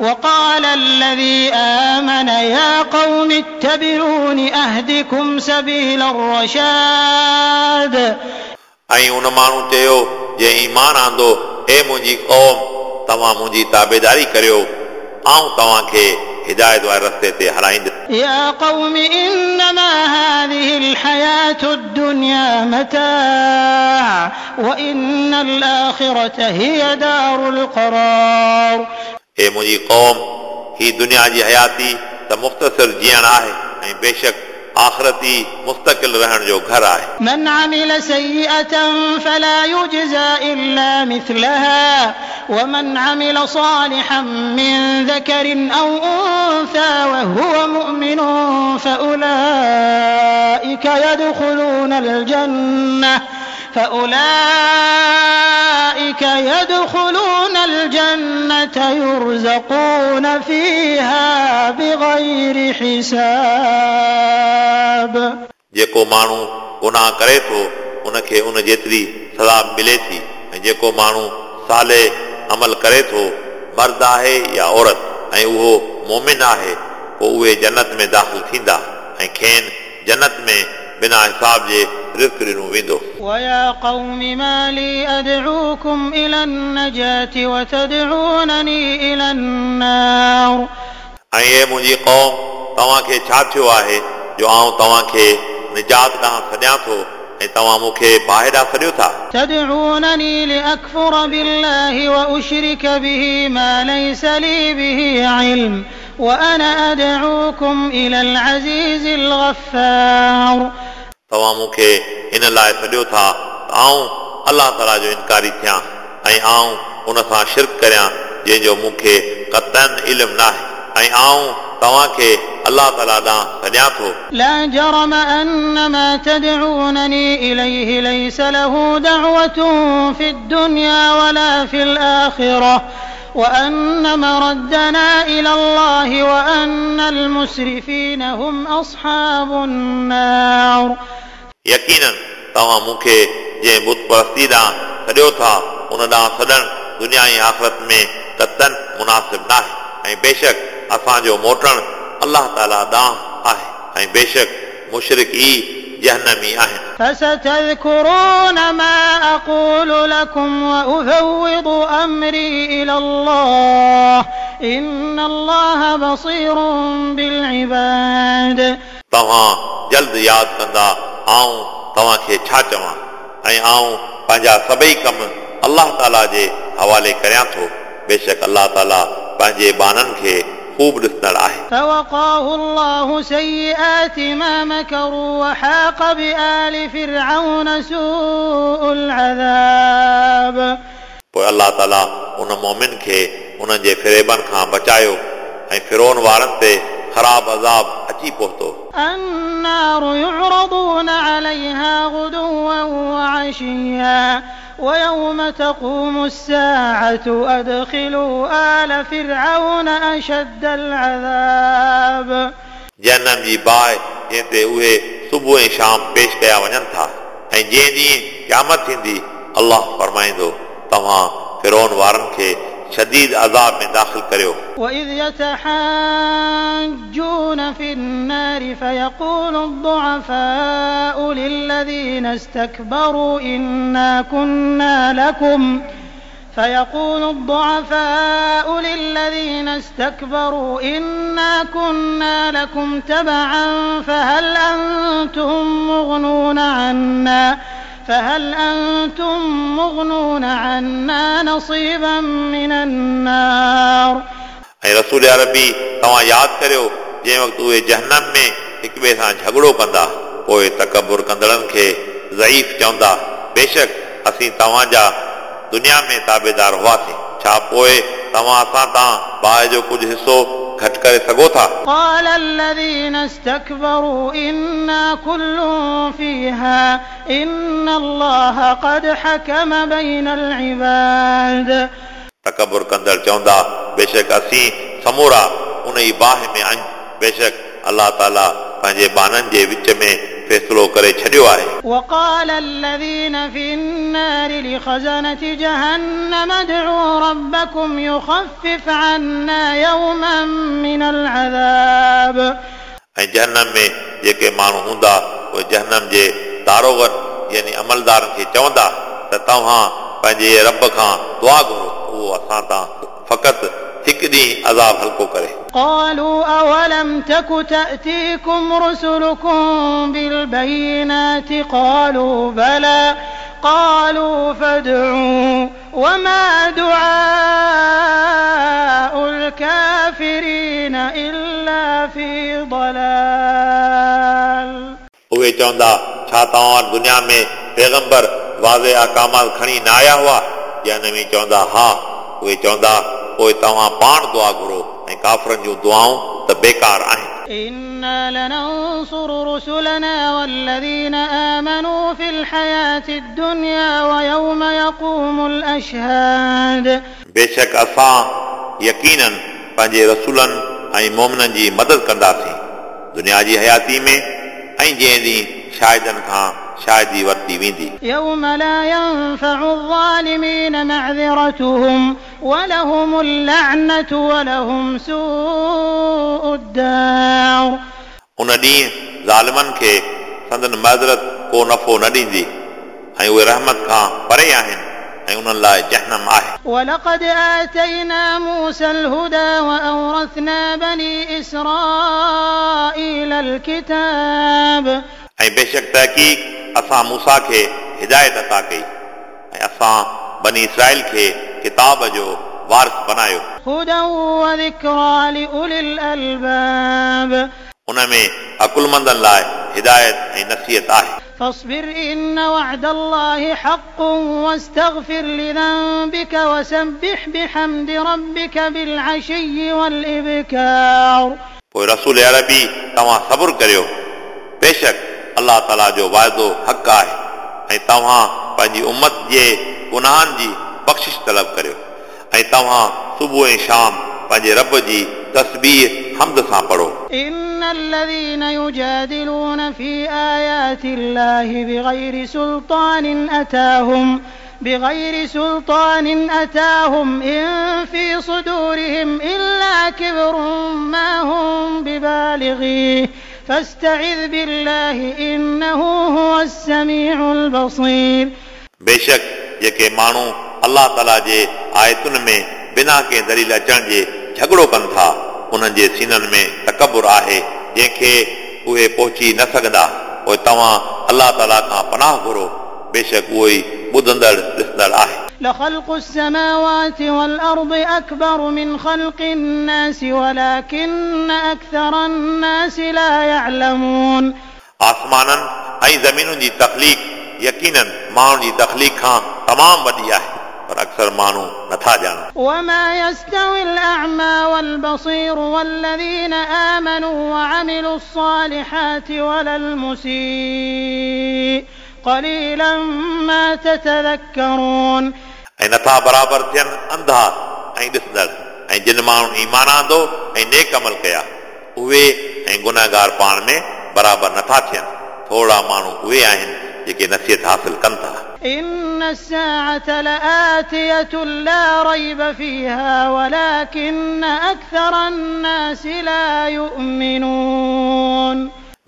وقال الذي آمن يا قوم اتبعون أهدكم سبيل الرشاد ऐं उन माण्हू चयो जंहिं ईमान आंदो हे मुंहिंजी क़ौम तव्हां मुंहिंजी ताबेदारी करियो आऊं तव्हांखे हिदायत वारे रस्ते ते हलाईंदुसि يا قوم إنما هذه الحياة الدنيا متاع وإن الآخرة هي دار القرار हे मुंहिंजी क़ौम ही दुनिया जी हयाती त मुख़्तसिर जीअण आहे ऐं बेशक आख़िरती मुस्तक़िल रहण जो घर आहे من عمل سيئة فلا يجزى إلا مثلها ومن عمل صالحا من ذكر أو أنثى وهو مؤمن فأولئك يدخلون الجنة فأولئك يدخلون الجنة يرزقون فيها بغير حساب जेको माण्हू गुनाह करे थो उनखे उन जेतिरी सज़ा मिले थी ऐं जेको माण्हू साले अमल करे थो मर्द आहे या औरत ऐं उहो मोमिन आहे पोइ उहे जन्नत में दाख़िल थींदा ऐं खेनि जन्नत में बिना हिसाब जे रिस्क ॾिनो वेंदो ويا قوم ما لي أدعوكم إلى النجاة وتدعونني إلى النار ऐं हे मुंहिंजी क़ौम तव्हांखे छा थियो आहे जो आउं तव्हांखे निजात ॾांहुं सॾियां थो ऐं तव्हां मूंखे बाहि ॾांहुं सॾियो था تدعونني لأكفر بالله وأشرك به ما ليس لي به علم وأنا أدعوكم إلى العزيز الغفار तव्हां मूंखे इन लाइ सॾियो था त आउं अलाह ताला जो इनकारी थियां ऐं आउं उन सां शिरक करियां जंहिंजो मूंखे क़तन इल्मु नाहे ऐं आउं तव्हांखे अलाह ताला ॾांहुं सॾियां थो لا جرم أن ما تدعونني إليه ليس له دعوة في الدنيا ولا في الآخرة وأن مردنا إلى الله وأن المسرفين هم أصحاب النار. يقينا تما موكي جي بوت پرستی دا سڏيو تھا ان دا سڏڻ دنیا ہی آخرت میں تتن مناسب ناهي ۽ بيشڪ اسان جو موٽڻ الله تعالی ڏانهن آهي ۽ بيشڪ مشرق ऐं बेशक मुशरिक ई जहनमी आहिनि فستذكرون ما أقول لكم وأفوض أمري إلى الله إن الله بصير بالعباد तव्हां जल्द यादि कंदा आऊं तव्हांखे छा चवां ऐं आऊं पंहिंजा सभई कम अलाह ताला जे हवाले करियां थो बेशक अलाह ताला पंहिंजे बाननि खे ख़ूब ॾिसंदड़ आहे فوقاه الله سيئات ما مكروا وحاق بآل فرعون سوء العذاب पोइ अलाह ताला उन मोमिन खे उन्हनि जे फिरेबनि खां बचायो ऐं फिरोन वारनि ते ख़राब अज़ाब अची पहुतो النار يعرضون عليها غدوا وعشيا ويوم تقوم الساعة أدخلوا آل فرعون أشد العذاب जनम जी बाहि जंहिं ते उहे सुबुह ऐं शाम पेश कया वञनि था ऐं जंहिं ॾींहुं क़यामत थींदी अलाह फरमाईंदो तव्हां फिरोन वारनि खे شديد عذاب میں داخل کریو وَإِذْ يَتَحَاجُّونَ فِي النَّارِ فَيَقُولُ الضُّعَفَاءُ لِلَّذِينَ اسْتَكْبَرُوا إِنَّا كُنَّا لَكُمْ فيقول الضعفاء للذين استكبروا إنا كنا لكم تبعا فهل أنتم مغنون عنا فهل أنتم مغنون عنا نصيبا من النار ऐं रसूल अरबी तव्हां यादि करियो जंहिं वक़्तु उहे जहनम में हिक ॿिए सां झगड़ो कंदा पोइ तकबुर कंदड़नि खे ज़ईफ़ चवंदा बेशक असीं तव्हांजा दुनिया में ताबेदार हुआसीं छा पोइ तव्हां असां तां बाहि जो कुझु हिसो घटि करे सघो था قال الذين استكبروا إنا كل فيها إن الله قد حكم بين العباد तकबुर कंदड़ चवंदा बेशक असीं समूरा उन ई बाहि में आहियूं बेशक अलाह ताला पंहिंजे बाननि जे विच में फ़ैसिलो करे छॾियो आहे وقال الذين في النار لخزنة جهنم ادعوا ربكم يخفف عنا يوما من العذاب ऐं जहनम में जेके माण्हू हूंदा उहे जहनम जे दारोगर यानी अमलदारनि खे चवंदा त तव्हां पंहिंजे रब खां दुआ घुरो उहो असां तां फ़क़ति हिकु ॾींहुं अज़ाब हल्को करे قالوا أولم تك تأتيكم رسلكم بالبينات قالوا بلى قالوا فادعوا وما دعاء الكافرين إلا في ضلال उहे चवंदा छा तव्हां वटि दुनिया में पैगंबर वाज़े अकामाल खणी न आया हुआ या नवी चवंदा हा उहे चवंदा पोइ तव्हां पाण दुआ घुरो ऐं काफ़रनि जूं दुआऊं त बेकार आहिनि إنا لننصر رسلنا والذين آمنوا في الحياة الدنيا ويوم يقوم الأشهاد बेशक असां यकीनन पंहिंजे रसूलनि ऐं मोमिननि जी मदद कंदासीं दुनिया जी हयाती में ऐं जंहिं ॾींहुं शाहिदनि खां शाहिदी वरिती वेंदी يوم لا ينفع الظالمين معذرتهم ولهم اللعنة ولهم سوء الدار उन ॾींहुं ज़ालिमनि खे संदन मज़रत को नफ़ो न ॾींदी ऐं उहे रहमत खां परे आहिनि ऐं उन्हनि लाइ जहनम आहे ولقد آتينا موسى الهدى وأورثنا بني إسرائيل الكتاب ऐं बेशक तहक़ीक़ असां मूसा खे हिदायत अता कई ऐं असां बनी इसराइल खे किताब जो वारिस बनायो هدى وذكرى لأولي الألباب उन में अकुलमंदनि लाइ हिदायत ऐं नसीहत आहे فاصبر إن وعد الله حق واستغفر لذنبك وسبح بحمد ربك بالعشي والإبكار पोइ रसूल अरबी तव्हां सबुर करियो बेशक अलाह ताला जो वाइदो हक़ आहे ऐं तव्हां पंहिंजी उमत जे गुनाहनि जी बख़्शिश तलब करियो ऐं तव्हां सुबुह ऐं शाम पंहिंजे रब जी तस्बीह हमद सां पढ़ो إن الذين يجادلون في آيات الله بغير سلطان أتاهم بغير سلطان أتاهم إن في صدورهم إلا كبر ما هم ببالغيه فاستعذ بالله إنه هو السميع البصير बेशक जेके माण्हू अलाह ताला जे आयतुनि में बिना कंहिं दलील अचण जे झगड़ो कनि था उन्हनि जे सीननि में तकबुर आहे जंहिंखे उहे पहुची न सघंदा पोइ तव्हां अलाह ताला खां पनाह घुरो बेशक उहो ई ॿुधंदड़ ॾिसंदड़ आहे لخلق السماوات والأرض أكبر من خلق الناس ولكن أكثر الناس لا يعلمون आसमाननि ऐं ज़मीनुनि जी तख़लीक़ यकीननि माण्हुनि जी तख़लीक़ खां तमामु वॾी आहे पर अक्सर माण्हू नथा ॼाणनि وما يستوي الأعمى والبصير والذين آمنوا وعملوا الصالحات ولا المسيء قليلا ما تتذكرون ऐं नथा बराबरि थियनि अंधा ऐं ॾिसंदड़ ऐं जिन माण्हू ईमान आंदो ऐं नेक अमल कया उहे ऐं गुनहगार पाण में बराबरि नथा थियनि थोरा माण्हू उहे आहिनि जेके नसीहत हासिल कनि था إن الساعة لآتية لا ريب فيها ولكن أكثر الناس لا يؤمنون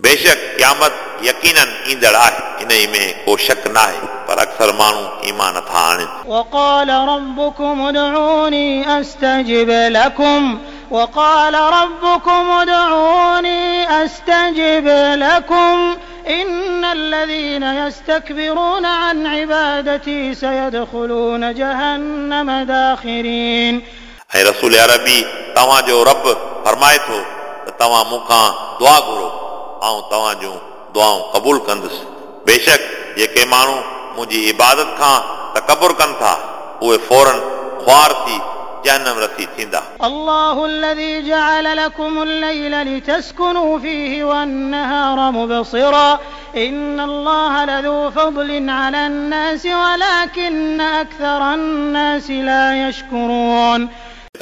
बेशक क़यामत यकीनन ईंदड़ आहे इन ई में को शक न आहे पर अक्सर माण्हू ईमान नथा आणनि وقال ربكم ادعوني أستجب لكم وقال ربكم ادعوني أستجب لكم إن الذين يستكبرون عن عبادتي سيدخلون جهنم داخرين ऐं रसूल अरबी तव्हांजो रब फरमाए थो त तव्हां मूंखां दुआ घुरो ऐं तव्हां जूं दुआऊं क़बूल कंदुसि बेशक जेके माण्हू मुंहिंजी इबादत खां तकबुर कनि था उहे फौरन ख्वार थी जहनम रसी थींदा الله الذي جعل لكم الليل لتسكنوا فيه والنهار مبصرا إن الله لذو فضل على الناس ولكن أكثر الناس لا يشكرون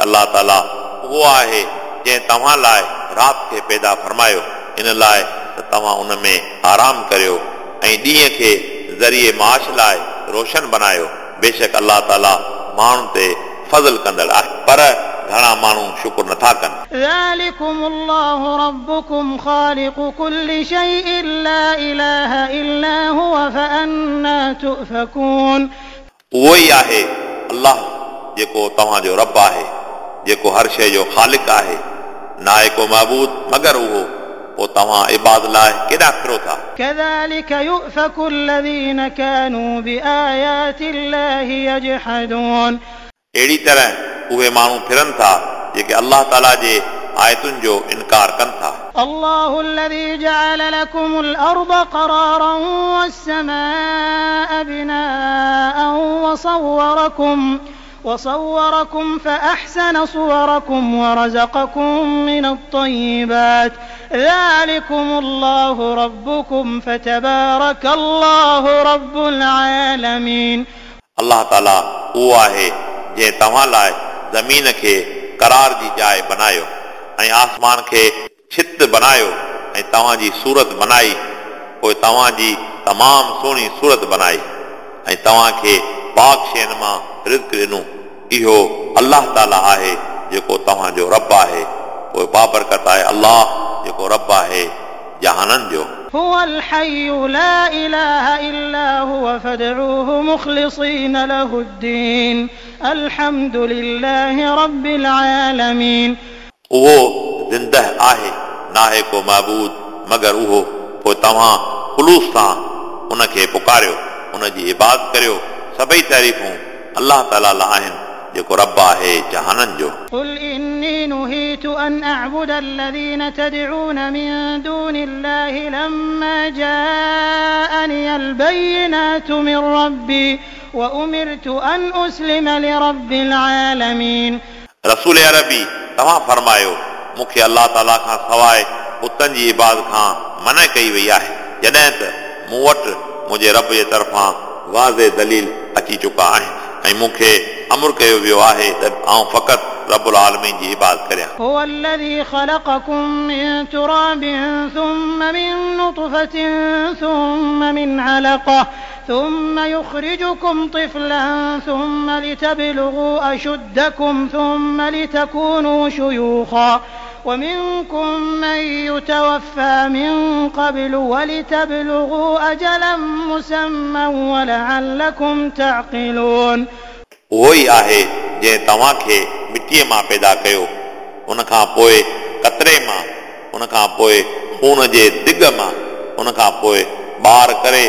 अलाह ताला उहो आहे जंहिं तव्हां लाइ राति खे पैदा फरमायो इन लाइ त तव्हां उन में आराम करियो ऐं ॾींहं खे ज़रिए माश लाइ रोशन बनायो बेशक अलाह ताला माण्हुनि ते फज़ल कंदड़ आहे पर घणा माण्हू शुकुर नथा कनि ذلكم الله ربكم خالق كل شيء لا إله إلا هو فأنا تؤفكون उहो ई आहे अलाह जेको तव्हांजो रब आहे जेको हर शइ जो ख़ालिक आहे न आहे को महबूद मगर उहो पोइ तव्हां इबाद लाइ केॾा फिरो था كذلك يؤفك الذين كانوا بآيات الله يجحدون अहिड़ी तरह उहे माण्हू फिरनि था जेके अलाह ताला जे आयतुनि जो इनकार कनि था الله الذي جعل لكم الأرض قرارا والسماء بناء وصوركم وصوركم فأحسن صوركم ورزقكم من الطيبات ذلكم الله ربكم فتبارك الله رب العالمين अलाह ताला उहो आहे जंहिं तव्हां लाइ ज़मीन खे करार जी जाइ बनायो ऐं आसमान खे छित बनायो ऐं तव्हांजी सूरत बनाई पोइ तव्हांजी तमामु सुहिणी सूरत बनाई ऐं तव्हांखे पाक शयुनि मां रिज़्क ॾिनो इहो अलाह ताला आहे जेको तव्हांजो रब आहे पोइ बाबरकत आहे अलाह जेको रब आहे जहाननि जो هو الحي لا إله إلا هو فادعوه مخلصين له الدين الحمد لله رب العالمين उहो ज़िंदह आहे नाहे को महबूद मगर उहो पोइ तव्हां ख़ुलूस सां उनखे पुकारियो उनजी इबादत करियो सभई तारीफ़ूं अलाह ताला लाइ आहिनि जेको रब आहे जहाननि जो قل إني نهيت أن أعبد الذين تدعون من دون الله لما جاءني البينات من ربي وأمرت أن أسلم لرب العالمين रसूल अरबी तव्हां फरमायो मूंखे अलाह ताला खां सवाइ पुतनि जी इबादत खां मना कई वई आहे जॾहिं त मूं वटि मुंहिंजे रब जे तरफ़ां वाज़े दलील अची चुका आहिनि ऐं मूंखे अमुर कयो वियो आहे त आउं फ़क़ति रबुल आलमीन जी इबादत करियां هو الذي خلقكم من تراب ثم من نطفة ثم من علقة ثم يخرجكم طفلا ثم لتبلغوا أشدكم ثم لتكونوا شيوخا ومنكم من يتوفى من قبل ولتبلغوا أجلا مسمى ولعلكم تعقلون وہی آہے جنہیں تواں کے مٽيءَ ماں پیدا ڪيو ان کا پوئے قطرے ماں ان کا پوئے خون جے دگ ماں ان کا پوئے بار کرے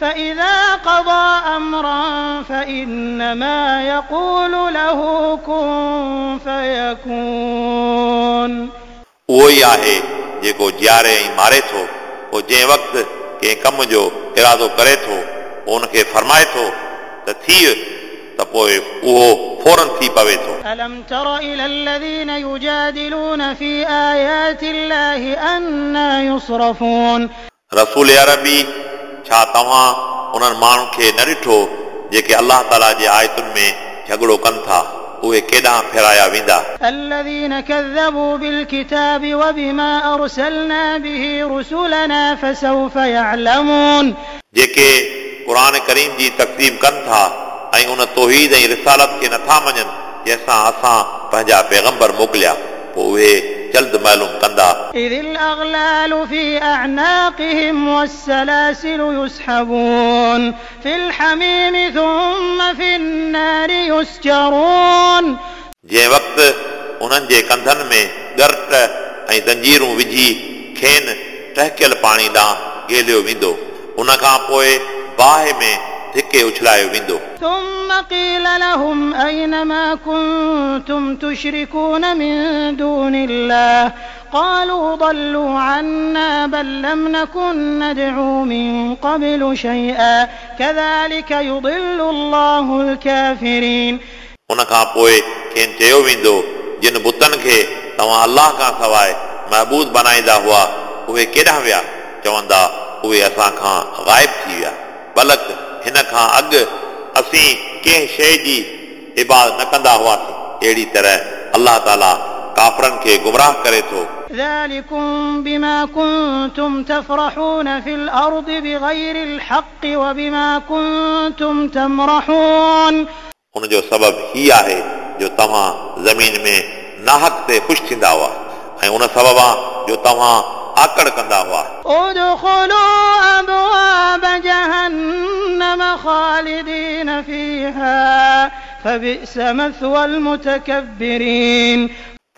فإذا قضى أمرا فإنما يقول له كن فيكون उहो ई आहे जेको जीआरे ऐं मारे थो पोइ जंहिं वक़्तु कंहिं कम जो इरादो करे थो पोइ उनखे फरमाए थो त थी त पोइ उहो फौरन थी पवे थो ألم تر إلى الذين يجادلون في آيات الله أنا يصرفون रसूल अरबी छा तव्हां उन्हनि माण्हुनि खे न ॾिठो जेके अलाह ताला जे आयतुनि में झगड़ो कनि था उहे केॾांहुं फेराया वेंदा الذين كذبوا بالكتاب وبما أرسلنا به رسلنا فسوف يعلمون जेके क़ुर करीम जी तक़सीम कनि था ऐं उन तौहीद ऐं रिसालत खे नथा मञनि जंहिंसां असां पंहिंजा पैगंबर मोकिलिया पोइ उहे जल्द मालूम कंदा إذ الأغلال في أعناقهم والسلاسل يسحبون في الحميم ثم في النار يسجرون जंहिं वक़्तु उन्हनि जे कंधनि में ॻर्ट ऐं जंजीरूं विझी खेनि टहिकियल पाणी ॾांहुं गेलियो वेंदो उन खां पोइ बाहि में धिके उछलायो वेंदो ثم قيل لهم أين ما كنتم تشركون من دون الله قالوا ضلوا عنا بل لم نكن ندعو من قبل شيئا كذلك يضل الله الكافرين उन खां पोइ खेनि चयो वेंदो जिन बुतनि खे तव्हां अलाह खां सवाइ महबूद बनाईंदा हुआ उहे केॾांहुं विया चवंदा उहे असां खां ग़ाइब थी विया बलक हिन खां अॻु असीं कंहिं शइ जी इबाद न कंदा हुआसीं अहिड़ी तरह अलाह ताला काफ़रनि खे गुमराह करे थो ذلكم بما كنتم تفرحون في الأرض بغير الحق وبما كنتم تمرحون उनजो सबबु ही आहे जो तव्हां ज़मीन में नाहक ते ख़ुशि थींदा हुआ ऐं उन सबबु आहे जो तव्हां آڪڙ ڪندا هئا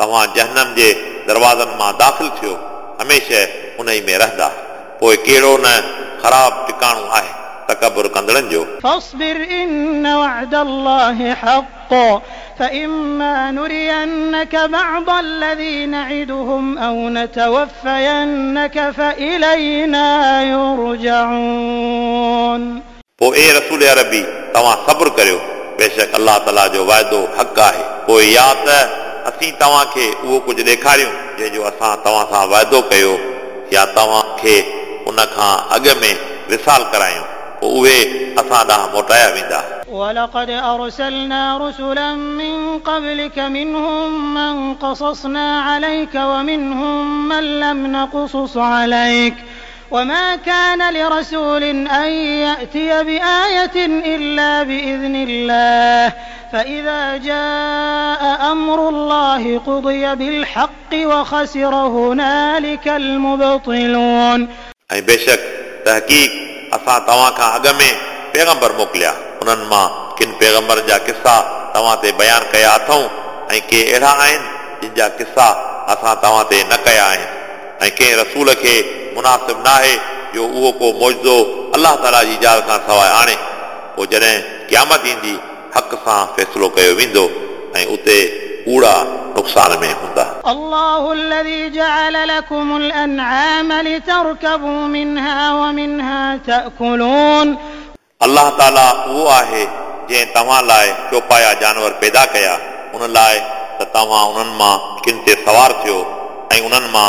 توهان جهنم جي دروازن مان داخل ٿيو هميشه ان ئي ۾ رهندا پوءِ ڪهڙو نه خراب ٽڪاڻو آهي تکبر کندڑن جو. فاصبر إن وعد الله حق فإما نرينك بعض الذي نعدهم أو نتوفينك فإلينا يرجعون. أو اے رسول عربی تما صبر کریو بشك الله اللہ تعالی جو وعدو حق ہے پو یا تے اسی تواں کے وہ کچھ ڈیکھاریوں جے جو اساں تواں سان وعدو کیو یا تواں کے ان کھا اگ میں وصال کرایوں उहे असां ॾांहुं मोटाया वेंदा ولقد أرسلنا رسلا من قبلك منهم من قصصنا عليك ومنهم من لم نقصص عليك وما كان لرسول أن يأتي بآية إلا بإذن الله فإذا جاء أمر الله قضي بالحق وخسر هنالك المبطلون ऐं बेशक तहक़ीक़ असां तव्हां खां अॻु में पैगंबर मोकिलिया उन्हनि मां किन पैगंबरनि जा किसा तव्हां ते बयानु कया अथऊं ऐं के अहिड़ा आहिनि जिन जा किसा असां तव्हां ते न कया आहिनि ऐं कंहिं रसूल खे मुनासिब न आहे जो उहो को मौजो अलाह ताला जी इजाज़त खां सवाइ आणे पोइ जॾहिं क़यामत ईंदी हक़ सां फ़ैसिलो कयो वेंदो ऐं उते कूड़ा नुक़सान में हूंदा الله الذي جعل لكم الأنعام لتركبوا منها ومنها تأكلون अलाह ताला उहो आहे जंहिं तव्हां लाइ चौपाया जानवर पैदा कया उन लाइ त तव्हां उन्हनि मां किन ते सवार थियो ऐं उन्हनि मां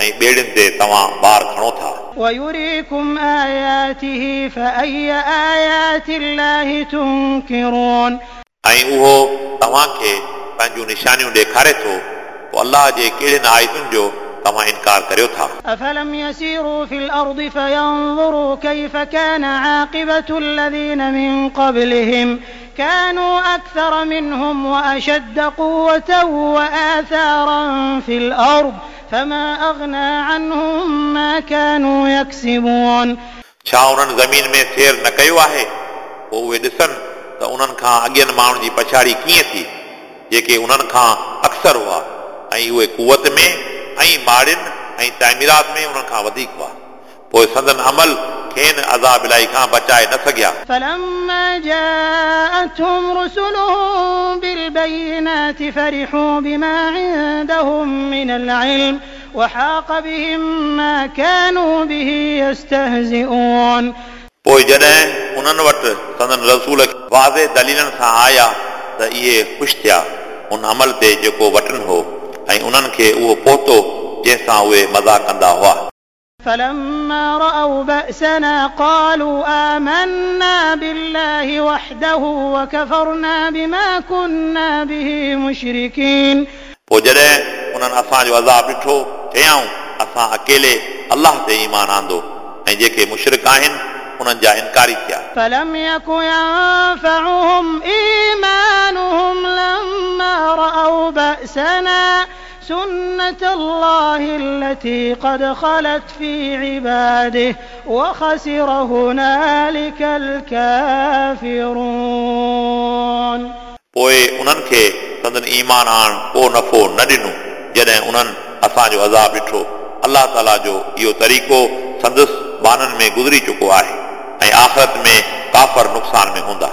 ऐं ॿेड़ियुनि ते तव्हां ॿार खणो था ويريكم آياته فأي آيات الله تنكرون ऐं उहो तव्हांखे पंहिंजूं निशानियूं ॾेखारे थो पोइ अलाह जे कहिड़े आयतुनि जो तव्हां इनकार करियो था أفلم يسيروا في الأرض فينظروا كيف كان عاقبة الذين من قبلهم كانوا أكثر منهم وأشد قوة وآثارا في الأرض فما أغنى عنهم ما كانوا يكسبون छा उन्हनि ज़मीन में सेर न कयो आहे पोइ उहे ॾिसनि त उन्हनि खां अॻियनि माण्हुनि जी पछाड़ी कीअं थी जेके उन्हनि खां अक्सर हुआ ऐं उहे कुवत में ऐं माड़ियुनि ऐं तामीरात में उन्हनि खां वधीक हुआ पोइ संदन अमल खेनि अज़ाब इलाही खां बचाए न सघिया فلما جاءتهم رسلهم بالبينات فرحوا بما عندهم من العلم وحاق بهم ما كانوا به يستهزئون पोइ जॾहिं उन्हनि वटि संदन रसूल वाज़े दलीलनि सां आया त इहे ख़ुशि थिया उन अमल ते जेको वटनि हो ऐं उन्हनि खे उहो पहुतो जंहिंसां उहे मज़ाक कंदा हुआ فلما رأوا بأسنا قالوا آمنا بالله وحده وكفرنا بما كنا به مشركين पोइ जॾहिं उन्हनि असांजो अज़ाब ॾिठो चयऊं असां अकेले अलाह ते ईमान आंदो ऐं जेके मुशरिक आहिनि उन्हनि जा इनकारी थिया فلم يك ينفعهم إيمانهم لما رأوا بأسنا سنة الله التي قد خلت في عباده وخسر هنالك الكافرون पोइ उन्हनि खे संदन ईमान आण को नफ़ो न ॾिनो जॾहिं उन्हनि असांजो अज़ाब ॾिठो अलाह ताला जो इहो तरीक़ो संदसि ज़माननि में गुज़री चुको आहे ऐं आख़िरत में काफ़र नुक़सान में हूंदा